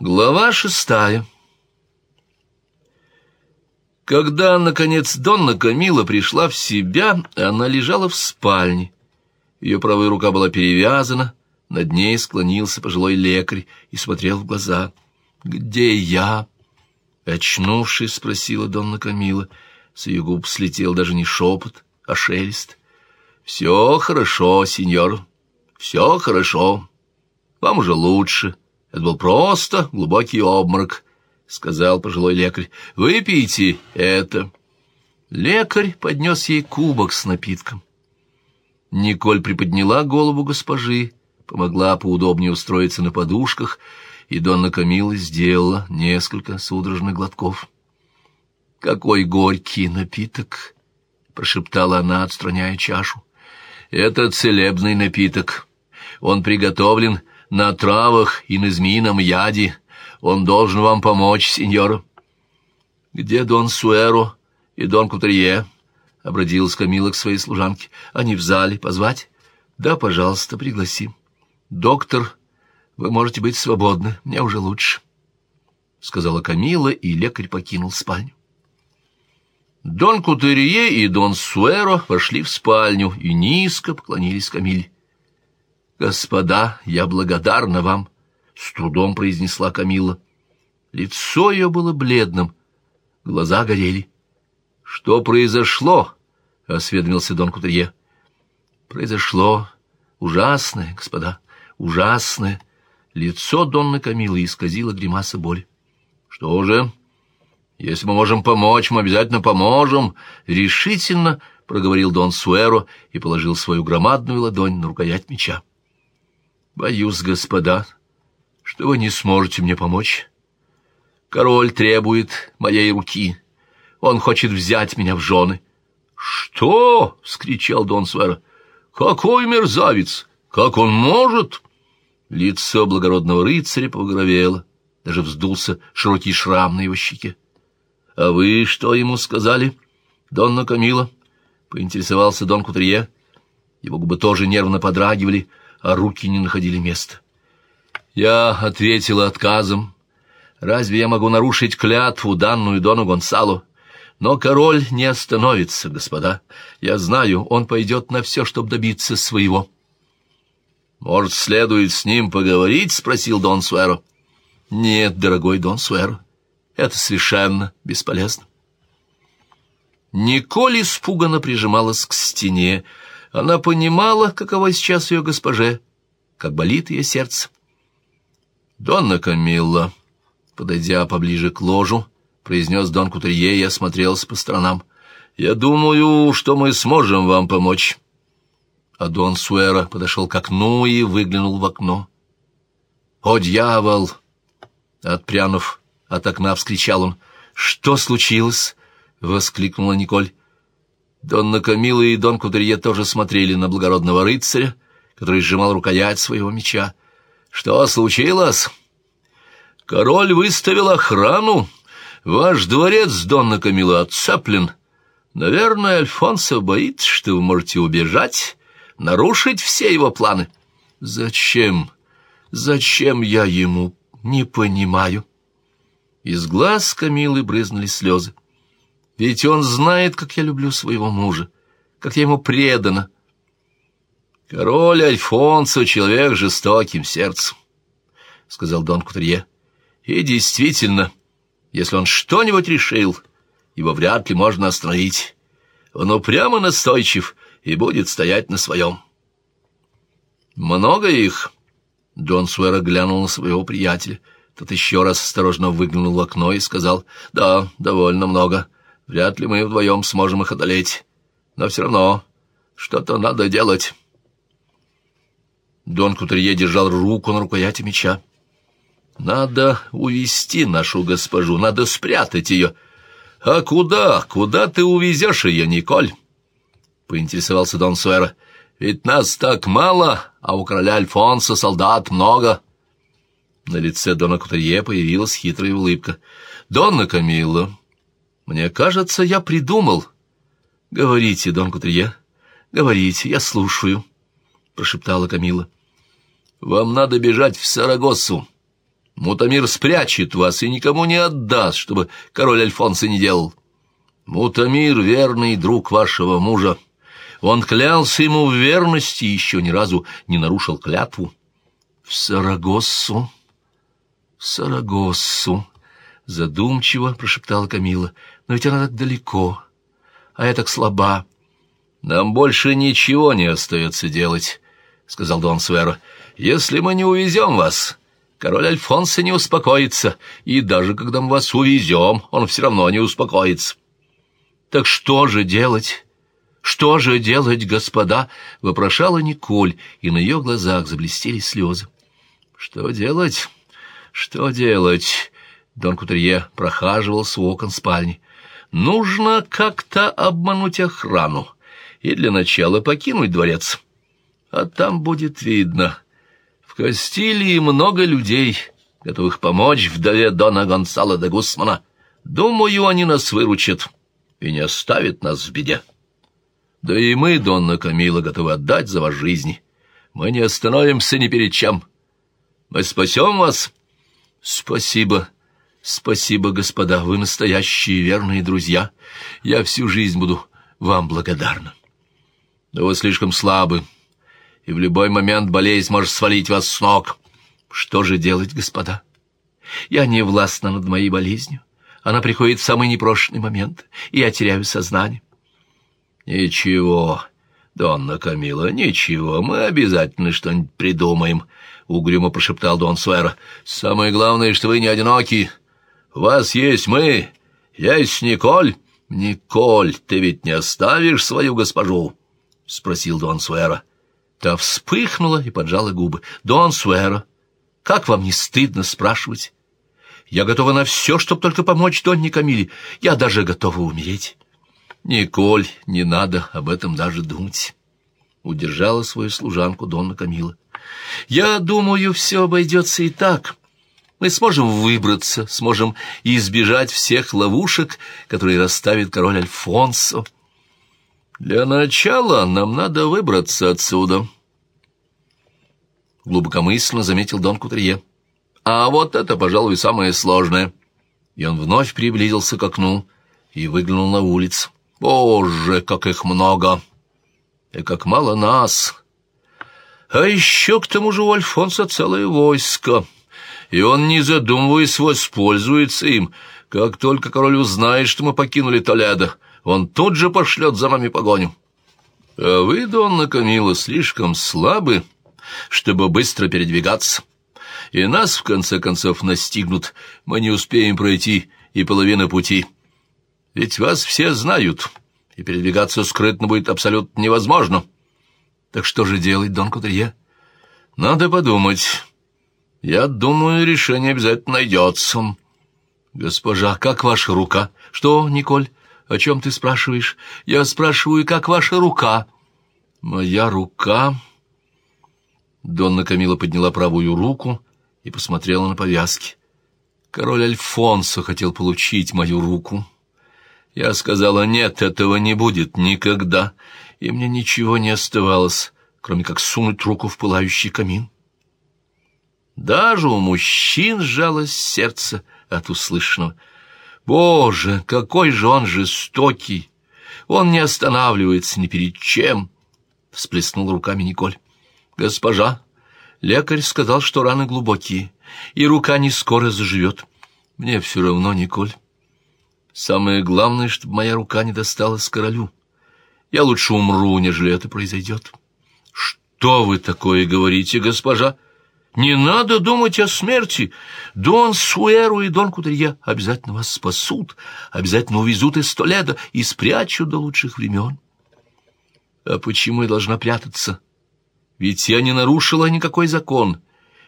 Глава шестая Когда, наконец, Донна Камила пришла в себя, она лежала в спальне. Ее правая рука была перевязана, над ней склонился пожилой лекарь и смотрел в глаза. «Где я?» Очнувшись, спросила Донна Камила. С ее губ слетел даже не шепот, а шелест. «Все хорошо, сеньор, все хорошо. Вам уже лучше». Это был просто глубокий обморок, — сказал пожилой лекарь. — Выпейте это. Лекарь поднес ей кубок с напитком. Николь приподняла голову госпожи, помогла поудобнее устроиться на подушках, и Донна Камила сделала несколько судорожных глотков. — Какой горький напиток! — прошептала она, отстраняя чашу. — Это целебный напиток. Он приготовлен на травах и на змеином яде. Он должен вам помочь, сеньор. — Где Дон Суэро и Дон Кутрие? — обратилась Камила к своей служанке. — Они в зале. Позвать? — Да, пожалуйста, пригласим. — Доктор, вы можете быть свободны. Мне уже лучше. — сказала Камила, и лекарь покинул спальню. Дон Кутерье и Дон Суэро вошли в спальню и низко поклонились Камиле. «Господа, я благодарна вам», — с трудом произнесла Камила. Лицо ее было бледным, глаза горели. «Что произошло?» — осведомился Дон Кутерье. «Произошло ужасное, господа, ужасное». Лицо Донны Камилы исказило гримаса боли. «Что же? Если мы можем помочь, мы обязательно поможем!» Решительно проговорил Дон Суэро и положил свою громадную ладонь на рукоять меча. Боюсь, господа, что вы не сможете мне помочь. Король требует моей руки. Он хочет взять меня в жены. «Что?» — вскричал Дон Суэра. «Какой мерзавец! Как он может?» Лицо благородного рыцаря погровело, даже вздулся широкий шрам на его щеке. «А вы что ему сказали, Донна Камила?» — поинтересовался Дон Кутрие. Его губы тоже нервно подрагивали, а руки не находили места. Я ответила отказом. Разве я могу нарушить клятву, данную Дону Гонсалу? Но король не остановится, господа. Я знаю, он пойдет на все, чтобы добиться своего. «Может, следует с ним поговорить?» — спросил Дон Суэро. «Нет, дорогой Дон Суэро, это совершенно бесполезно». Николь испуганно прижималась к стене, она понимала, каково сейчас ее госпоже, как болит ее сердце. «Донна Камилла», подойдя поближе к ложу, произнес Дон Кутерье и осмотрелся по сторонам. «Я думаю, что мы сможем вам помочь». А Дон Суэра подошел к окну и выглянул в окно. «О, дьявол!» Отпрянув от окна, вскричал он. «Что случилось?» — воскликнула Николь. Донна Камила и Дон Кудрье тоже смотрели на благородного рыцаря, который сжимал рукоять своего меча. «Что случилось?» «Король выставил охрану. Ваш дворец, Донна Камила, отцеплен. Наверное, Альфонсо боится, что вы можете убежать, нарушить все его планы». «Зачем? Зачем я ему? Не понимаю». Из глаз Камилы брызнули слезы. Ведь он знает, как я люблю своего мужа, как я ему предана. Король Альфонсо — человек жестоким сердцем, — сказал Дон Кутерье. И действительно, если он что-нибудь решил, его вряд ли можно остановить. Он упрямо настойчив и будет стоять на своем. Много их? Дон Суэра глянул на своего приятеля. Тот еще раз осторожно выглянул в окно и сказал, «Да, довольно много». Вряд ли мы вдвоем сможем их одолеть. Но все равно что-то надо делать. Дон Кутерье держал руку на рукояти меча. Надо увести нашу госпожу, надо спрятать ее. А куда, куда ты увезешь ее, Николь? Поинтересовался Дон Суэра. Ведь нас так мало, а у короля Альфонса солдат много. На лице Дона Кутерье появилась хитрая улыбка. «Донна Камилла, мне кажется, я придумал. Говорите, Дон Кутрие, говорите, я слушаю, прошептала Камила. Вам надо бежать в Сарагоссу. Мутамир спрячет вас и никому не отдаст, чтобы король Альфонсо не делал. Мутамир — верный друг вашего мужа. Он клялся ему в верности и еще ни разу не нарушил клятву. В Сарагоссу, в Сарагоссу, задумчиво прошептала Камила. Но ведь она так далеко, а я так слаба. Нам больше ничего не остается делать, сказал Дон Суэро. Если мы не увезем вас, король Альфонсо не успокоится, и даже когда мы вас увезем, он все равно не успокоится. Так что же делать? «Что же делать, господа?» — вопрошала Николь, и на ее глазах заблестели слезы. «Что делать? Что делать?» Дон Кутерье прохаживался у окон спальни. «Нужно как-то обмануть охрану и для начала покинуть дворец. А там будет видно. В Кастилии много людей, готовых помочь вдове Дона Гонсала де Гусмана. Думаю, они нас выручат и не оставят нас в беде». Да и мы, Донна Камила, готовы отдать за вас жизни. Мы не остановимся ни перед чем. Мы спасем вас. Спасибо, спасибо, господа, вы настоящие верные друзья. Я всю жизнь буду вам благодарна. Да вы слишком слабы, и в любой момент болезнь может свалить вас с ног. Что же делать, господа? Я не властна над моей болезнью. Она приходит в самый непрошенный момент, и я теряю сознание. «Ничего, Донна Камила, ничего, мы обязательно что-нибудь придумаем», — угрюмо прошептал Дон Суэра. «Самое главное, что вы не одиноки. Вас есть мы, есть Николь». «Николь, ты ведь не оставишь свою госпожу?» — спросил Дон Суэра. Та вспыхнула и поджала губы. «Дон Суэра, как вам не стыдно спрашивать? Я готова на все, чтобы только помочь Донне Камиле. Я даже готова умереть». «Николь, не надо об этом даже думать», — удержала свою служанку Донна Камила. «Я думаю, все обойдется и так. Мы сможем выбраться, сможем избежать всех ловушек, которые расставит король Альфонсо. Для начала нам надо выбраться отсюда», — глубокомысленно заметил Дон Кутрие. «А вот это, пожалуй, самое сложное». И он вновь приблизился к окну и выглянул на улицу. Боже, как их много! И как мало нас! А еще к тому же у Альфонса целое войско, и он, не задумываясь, воспользуется им. Как только король узнает, что мы покинули Толедо, он тут же пошлет за нами погоню. А вы, Донна Камила, слишком слабы, чтобы быстро передвигаться, и нас, в конце концов, настигнут. Мы не успеем пройти и половины пути». Ведь вас все знают, и передвигаться скрытно будет абсолютно невозможно. Так что же делать, Дон Кутерье? Надо подумать. Я думаю, решение обязательно найдется. Госпожа, как ваша рука? Что, Николь, о чем ты спрашиваешь? Я спрашиваю, как ваша рука? Моя рука... Донна Камила подняла правую руку и посмотрела на повязки. Король Альфонсо хотел получить мою руку. Я сказала, нет, этого не будет никогда, и мне ничего не оставалось, кроме как сунуть руку в пылающий камин. Даже у мужчин сжалось сердце от услышанного. Боже, какой же он жестокий! Он не останавливается ни перед чем, — всплеснул руками Николь. Госпожа, лекарь сказал, что раны глубокие, и рука не скоро заживет. Мне все равно, Николь. Самое главное, чтобы моя рука не досталась королю. Я лучше умру, нежели это произойдет. Что вы такое говорите, госпожа? Не надо думать о смерти. Дон Суэру и Дон Кутерье обязательно вас спасут, обязательно увезут из Толеда и спрячут до лучших времен. А почему я должна прятаться? Ведь я не нарушила никакой закон.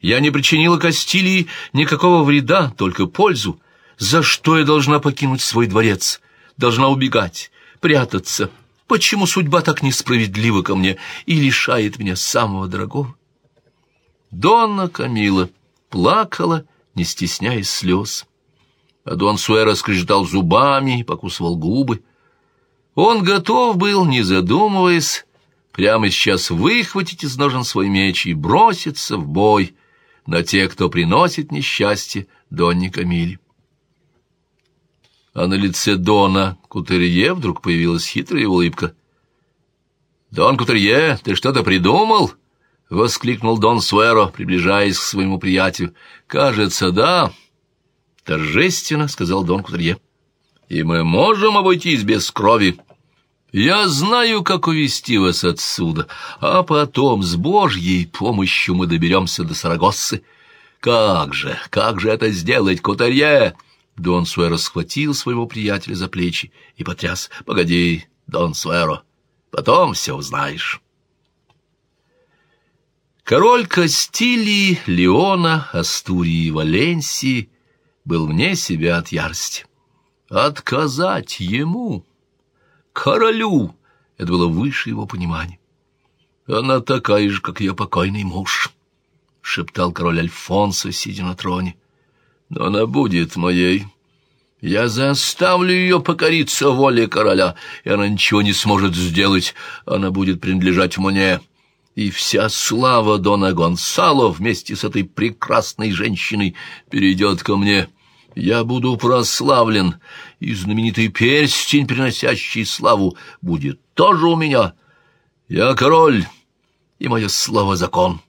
Я не причинила Кастилии никакого вреда, только пользу. За что я должна покинуть свой дворец? Должна убегать, прятаться? Почему судьба так несправедлива ко мне и лишает меня самого дорогого? Донна Камила плакала, не стесняясь слез. А Дон Суэра скрежетал зубами и покусывал губы. Он готов был, не задумываясь, прямо сейчас выхватить из ножен свой меч и броситься в бой, на тех, кто приносит несчастье Донне Камиле. А на лице Дона Кутерье вдруг появилась хитрая улыбка. «Дон Кутерье, ты что-то придумал?» — воскликнул Дон Суэро, приближаясь к своему приятелю. «Кажется, да», — торжественно сказал Дон Кутерье. «И мы можем обойтись без крови. Я знаю, как увести вас отсюда, а потом с Божьей помощью мы доберемся до Сарагоссы. Как же, как же это сделать, Кутерье?» Дон Суэро схватил своего приятеля за плечи и потряс. «Погоди, Дон Суэро, потом все узнаешь». Король Кастилии, Леона, Астурии и Валенсии был вне себя от ярости. Отказать ему, королю, это было выше его понимания. Она такая же, как ее покойный муж, — шептал король Альфонсо, сидя на троне. Но она будет моей. Я заставлю ее покориться воле короля, и она ничего не сможет сделать. Она будет принадлежать мне. И вся слава Дона Гонсало вместе с этой прекрасной женщиной перейдет ко мне. Я буду прославлен, и знаменитый перстень, приносящий славу, будет тоже у меня. Я король, и мое слово закон.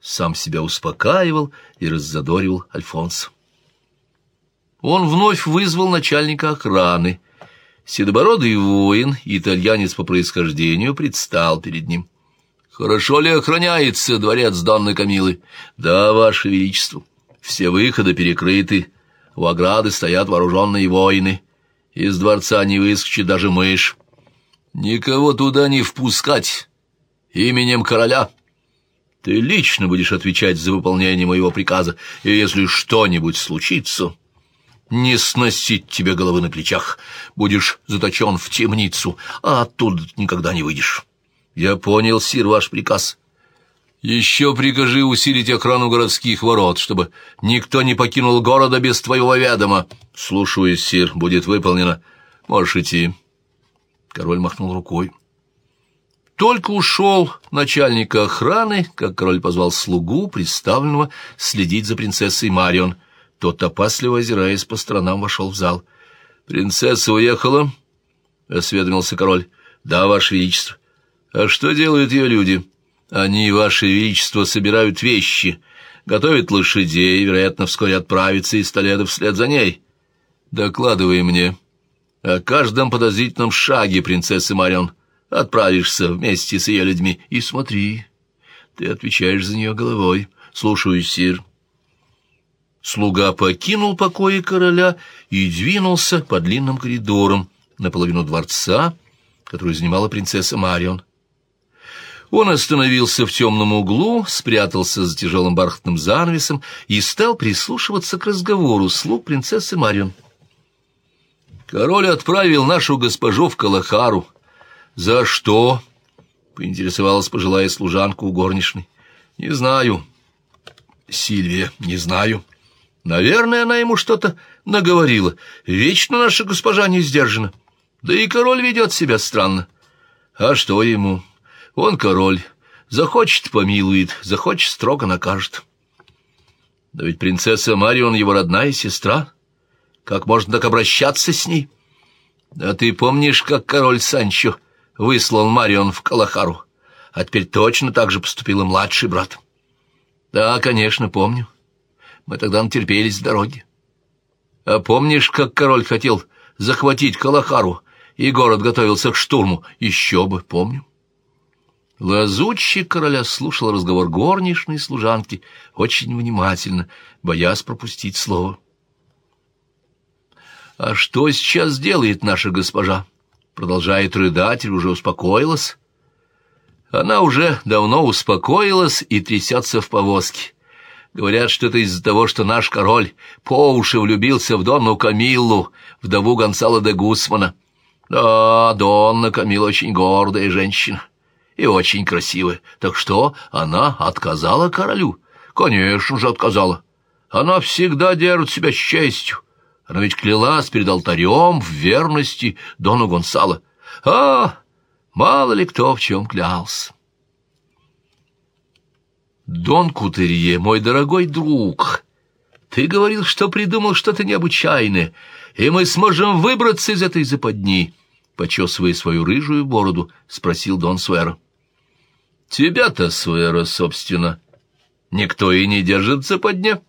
Сам себя успокаивал и раззадоривал Альфонс. Он вновь вызвал начальника охраны. Седобородый воин, итальянец по происхождению, предстал перед ним. «Хорошо ли охраняется дворец Донны Камилы?» «Да, Ваше Величество. Все выходы перекрыты. У ограды стоят вооруженные воины. Из дворца не выскочит даже мышь. Никого туда не впускать. Именем короля. Ты лично будешь отвечать за выполнение моего приказа, и если что-нибудь случится...» не сносить тебе головы на плечах. Будешь заточен в темницу, а оттуда никогда не выйдешь. Я понял, сир, ваш приказ. Еще прикажи усилить охрану городских ворот, чтобы никто не покинул города без твоего ведома. Слушаюсь, сир, будет выполнено. Можешь идти. Король махнул рукой. Только ушел начальник охраны, как король позвал слугу, представленного следить за принцессой Марион — тот, опасливо озираясь по сторонам, вошел в зал. «Принцесса уехала?» — осведомился король. «Да, ваше величество». «А что делают ее люди?» «Они, ваше величество, собирают вещи, готовят лошадей, вероятно, вскоре отправятся из Толеда вслед за ней. Докладывай мне о каждом подозрительном шаге принцессы Марион. Отправишься вместе с ее людьми и смотри. Ты отвечаешь за нее головой. Слушаю, сир». Слуга покинул покои короля и двинулся по длинным коридорам наполовину дворца, который занимала принцесса Марион. Он остановился в темном углу, спрятался за тяжелым бархатным занавесом и стал прислушиваться к разговору слуг принцессы Марион. «Король отправил нашу госпожу в Калахару. За что?» — поинтересовалась пожилая служанка у горничной. «Не знаю». «Сильвия, не знаю». Наверное, она ему что-то наговорила. Вечно наша госпожа не сдержана. Да и король ведет себя странно. А что ему? Он король. Захочет — помилует, захочет — строго накажет. Да ведь принцесса Марион его родная сестра. Как можно так обращаться с ней? А ты помнишь, как король Санчо выслал Марион в Калахару? А теперь точно так же поступил и младший брат. Да, конечно, помню. Мы тогда натерпелись с дороги. А помнишь, как король хотел захватить Калахару, и город готовился к штурму? Еще бы, помню. Лазутчик короля слушал разговор горничной служанки очень внимательно, боясь пропустить слово. «А что сейчас делает наша госпожа?» Продолжает рыдать или уже успокоилась? Она уже давно успокоилась и трясется в повозке. Говорят, что это из-за того, что наш король по уши влюбился в Донну Камиллу, вдову Гонсала де Гусмана. Да, Донна Камила очень гордая женщина и очень красивая. Так что, она отказала королю? Конечно же, отказала. Она всегда держит себя с честью. Она ведь клялась перед алтарем в верности Дону Гонсала. А, мало ли кто в чем клялся. «Дон Кутерье, мой дорогой друг, ты говорил, что придумал что-то необычайное, и мы сможем выбраться из этой западни», — почесывая свою рыжую бороду, спросил Дон Суэра. «Тебя-то, Суэра, собственно, никто и не держит в западне.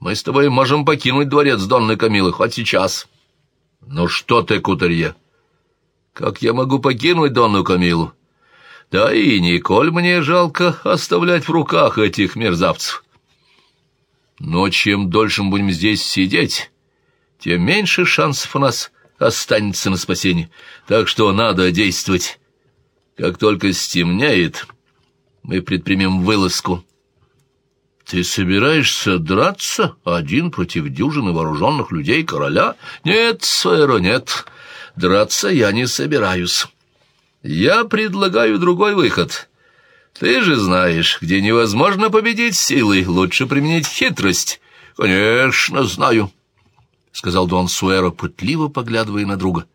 Мы с тобой можем покинуть дворец Донны Камилы хоть сейчас». «Ну что ты, Кутерье?» «Как я могу покинуть Донну Камилу?» Да и Николь мне жалко оставлять в руках этих мерзавцев. Но чем дольше мы будем здесь сидеть, тем меньше шансов у нас останется на спасение. Так что надо действовать. Как только стемнеет, мы предпримем вылазку. Ты собираешься драться один против дюжины вооруженных людей короля? Нет, Сойро, нет. Драться я не собираюсь. Я предлагаю другой выход. Ты же знаешь, где невозможно победить силой, лучше применить хитрость. Конечно, знаю, — сказал Дон Суэро, пытливо поглядывая на друга.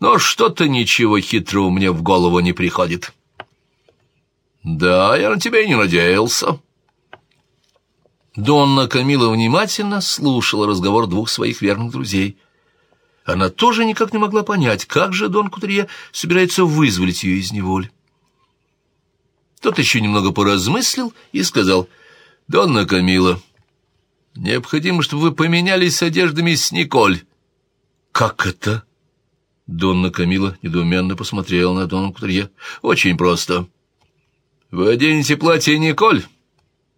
Но что-то ничего хитрого мне в голову не приходит. Да, я на тебя и не надеялся. Донна Камила внимательно слушала разговор двух своих верных друзей — она тоже никак не могла понять, как же Дон Кутерье собирается вызволить ее из неволи. Тот еще немного поразмыслил и сказал, «Донна Камила, необходимо, чтобы вы поменялись одеждами с Николь». «Как это?» Донна Камила недоуменно посмотрела на Дона Кутерье. «Очень просто. Вы оденете платье Николь,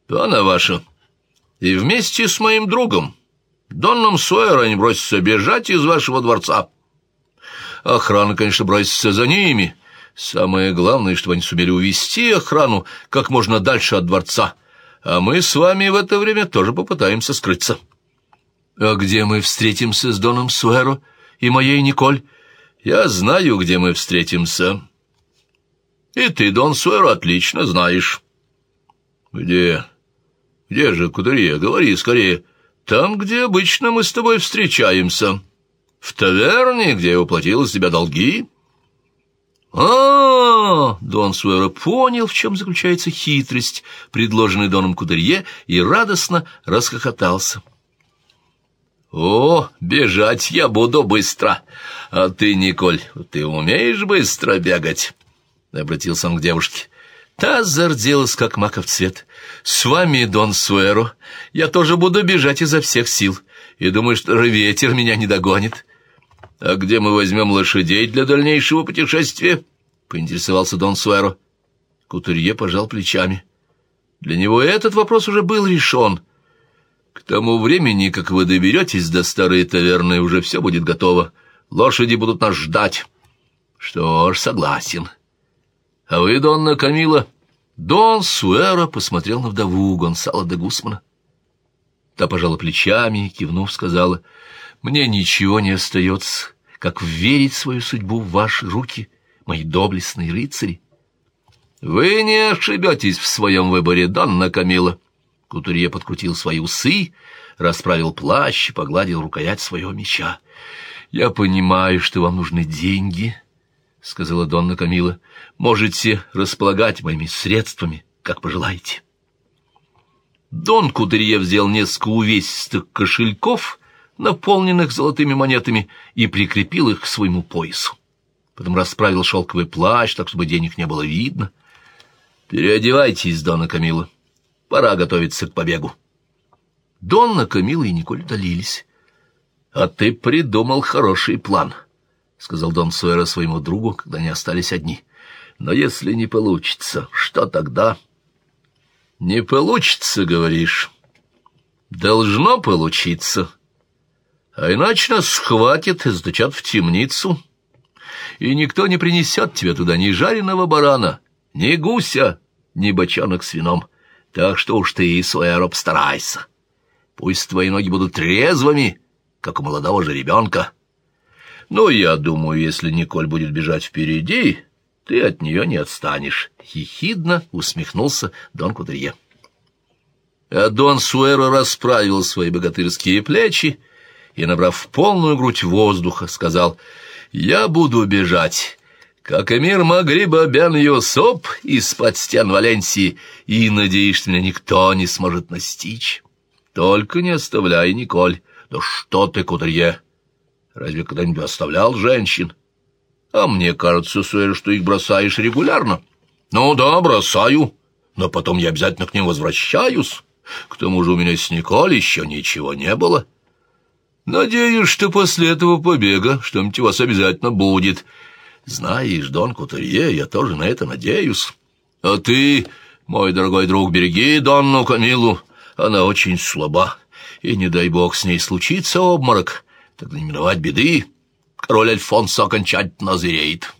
то она ваша. И вместе с моим другом, Донном Сойера они бросятся бежать из вашего дворца. Охрана, конечно, бросится за ними. Самое главное, чтобы они сумели увести охрану как можно дальше от дворца. А мы с вами в это время тоже попытаемся скрыться. А где мы встретимся с Доном Суэро и моей Николь? Я знаю, где мы встретимся. И ты, Дон Суэро, отлично знаешь. Где? Где же, Кудырье? Говори скорее. — там, где обычно мы с тобой встречаемся. В таверне, где я уплатил из тебя долги. А, Дон Суэро понял, в чем заключается хитрость, предложенная Доном Кудерье, и радостно расхохотался. «О, бежать я буду быстро! А ты, Николь, ты умеешь быстро бегать?» — обратился он к девушке. Та зарделась, как маков цвет. «С вами, Дон Суэро, я тоже буду бежать изо всех сил, и думаю, что ветер меня не догонит». «А где мы возьмем лошадей для дальнейшего путешествия?» — поинтересовался Дон Суэро. Кутурье пожал плечами. Для него этот вопрос уже был решен. К тому времени, как вы доберетесь до старой таверны, уже все будет готово. Лошади будут нас ждать. Что ж, согласен. А вы, Донна Камила? Дон Суэро посмотрел на вдову Гонсала де Гусмана. Та пожала плечами и, кивнув, сказала, «Мне ничего не остается, как верить свою судьбу в ваши руки, мои доблестные рыцари». «Вы не ошибетесь в своем выборе, Донна Камила». Кутурье подкрутил свои усы, расправил плащ и погладил рукоять своего меча. «Я понимаю, что вам нужны деньги», — сказала Донна Камила, — можете располагать моими средствами, как пожелаете. Дон Кутерье взял несколько увесистых кошельков, наполненных золотыми монетами, и прикрепил их к своему поясу. Потом расправил шелковый плащ, так, чтобы денег не было видно. «Переодевайтесь, Донна Камила. Пора готовиться к побегу». Донна Камила и Николь удалились. «А ты придумал хороший план». — сказал Дон Суэра своему другу, когда они остались одни. «Но если не получится, что тогда?» «Не получится, говоришь?» «Должно получиться. А иначе нас схватят и заточат в темницу, и никто не принесет тебе туда ни жареного барана, ни гуся, ни бочонок с вином. Так что уж ты, Суэра, постарайся. Пусть твои ноги будут трезвыми, как у молодого же ребенка». Но я думаю, если Николь будет бежать впереди, ты от нее не отстанешь. Хихидно усмехнулся Дон Кудрие. А Дон Суэро расправил свои богатырские плечи и, набрав полную грудь воздуха, сказал, «Я буду бежать, как эмир Магриба бен Юсуп из-под стен Валенсии, и надеюсь, что меня никто не сможет настичь. Только не оставляй, Николь. Да что ты, Кудрье, разве когда-нибудь оставлял женщин? А мне кажется, Суэль, что их бросаешь регулярно. Ну да, бросаю, но потом я обязательно к ним возвращаюсь. К тому же у меня с Николь еще ничего не было. Надеюсь, что после этого побега что-нибудь у вас обязательно будет. Знаешь, Дон Кутерье, я тоже на это надеюсь. А ты, мой дорогой друг, береги Донну Камилу. Она очень слаба, и не дай бог с ней случится обморок. Тогда не миновать беды. Король Альфонсо окончательно звереет».